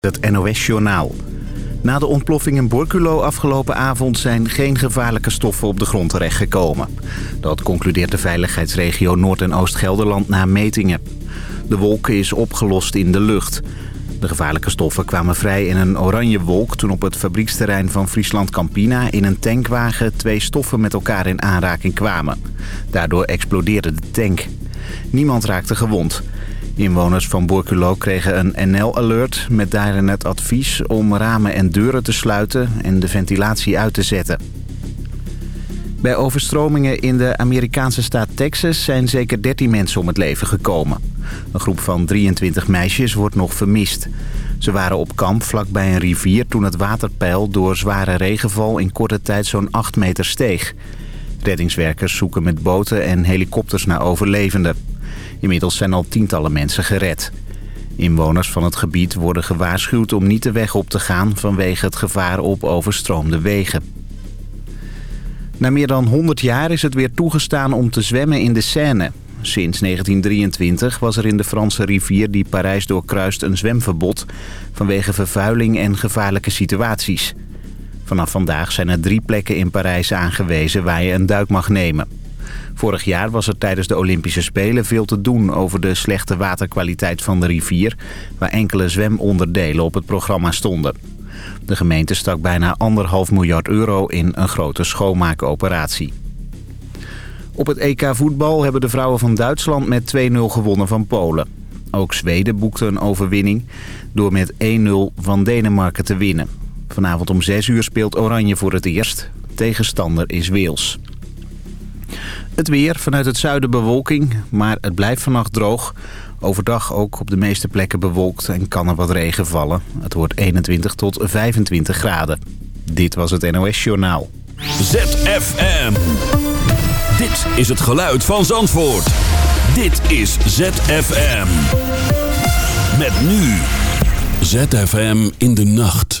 Het NOS-journaal. Na de ontploffing in Borculo afgelopen avond zijn geen gevaarlijke stoffen op de grond terechtgekomen. Dat concludeert de veiligheidsregio Noord- en Oost-Gelderland na metingen. De wolk is opgelost in de lucht. De gevaarlijke stoffen kwamen vrij in een oranje wolk toen op het fabrieksterrein van Friesland Campina in een tankwagen twee stoffen met elkaar in aanraking kwamen. Daardoor explodeerde de tank. Niemand raakte gewond. Inwoners van Borculo kregen een NL-alert met daarin het advies om ramen en deuren te sluiten en de ventilatie uit te zetten. Bij overstromingen in de Amerikaanse staat Texas zijn zeker 13 mensen om het leven gekomen. Een groep van 23 meisjes wordt nog vermist. Ze waren op kamp vlakbij een rivier toen het waterpeil door zware regenval in korte tijd zo'n 8 meter steeg. Reddingswerkers zoeken met boten en helikopters naar overlevenden. Inmiddels zijn al tientallen mensen gered. Inwoners van het gebied worden gewaarschuwd om niet de weg op te gaan... vanwege het gevaar op overstroomde wegen. Na meer dan 100 jaar is het weer toegestaan om te zwemmen in de Seine. Sinds 1923 was er in de Franse rivier die Parijs doorkruist een zwemverbod... vanwege vervuiling en gevaarlijke situaties. Vanaf vandaag zijn er drie plekken in Parijs aangewezen waar je een duik mag nemen. Vorig jaar was er tijdens de Olympische Spelen veel te doen over de slechte waterkwaliteit van de rivier... waar enkele zwemonderdelen op het programma stonden. De gemeente stak bijna anderhalf miljard euro in een grote schoonmaakoperatie. Op het EK voetbal hebben de vrouwen van Duitsland met 2-0 gewonnen van Polen. Ook Zweden boekte een overwinning door met 1-0 van Denemarken te winnen. Vanavond om 6 uur speelt Oranje voor het eerst. Tegenstander is Wales. Het weer, vanuit het zuiden bewolking, maar het blijft vannacht droog. Overdag ook op de meeste plekken bewolkt en kan er wat regen vallen. Het wordt 21 tot 25 graden. Dit was het NOS Journaal. ZFM. Dit is het geluid van Zandvoort. Dit is ZFM. Met nu. ZFM in de nacht.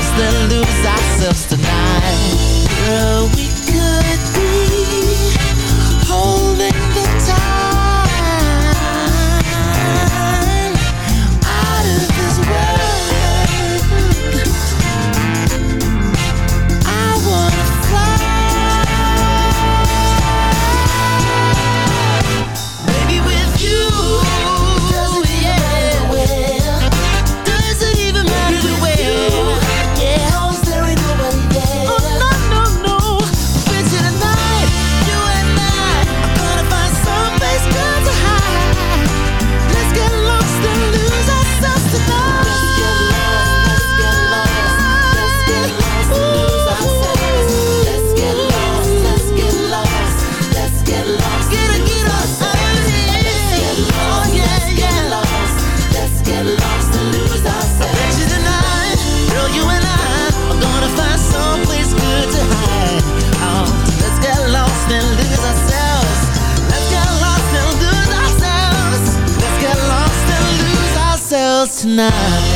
else than lose not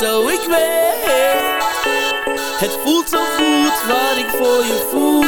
auto, ik weet. Het voelt zo goed wat ik voor je voel.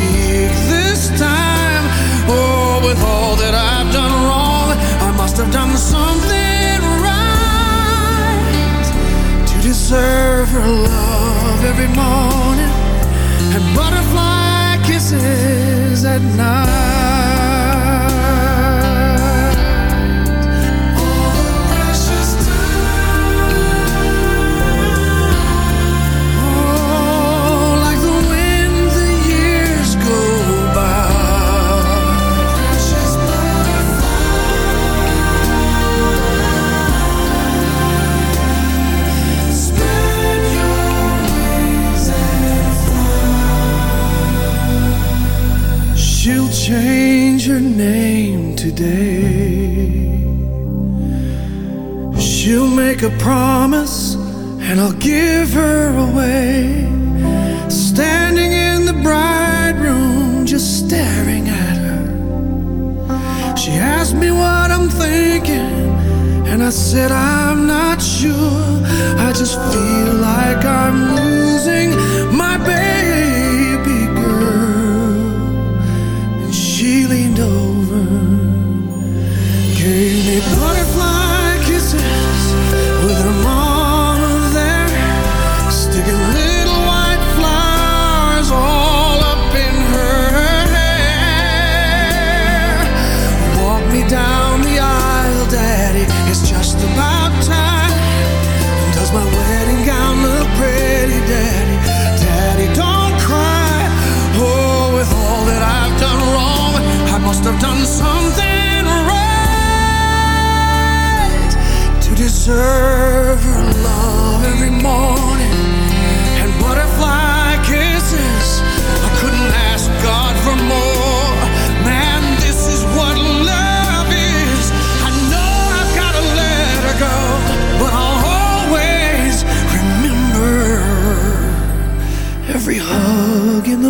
cheek this time. Oh, with all that I've done wrong, I must have done something right to deserve her love every morning.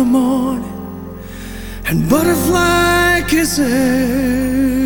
The morning, and butterfly kisses.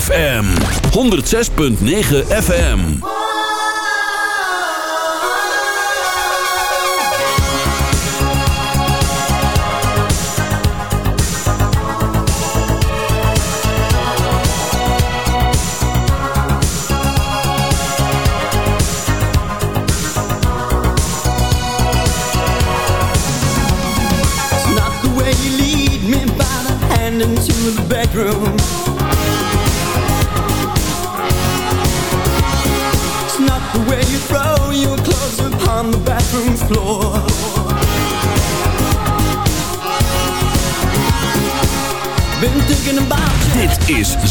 ZFM 106.9 FM.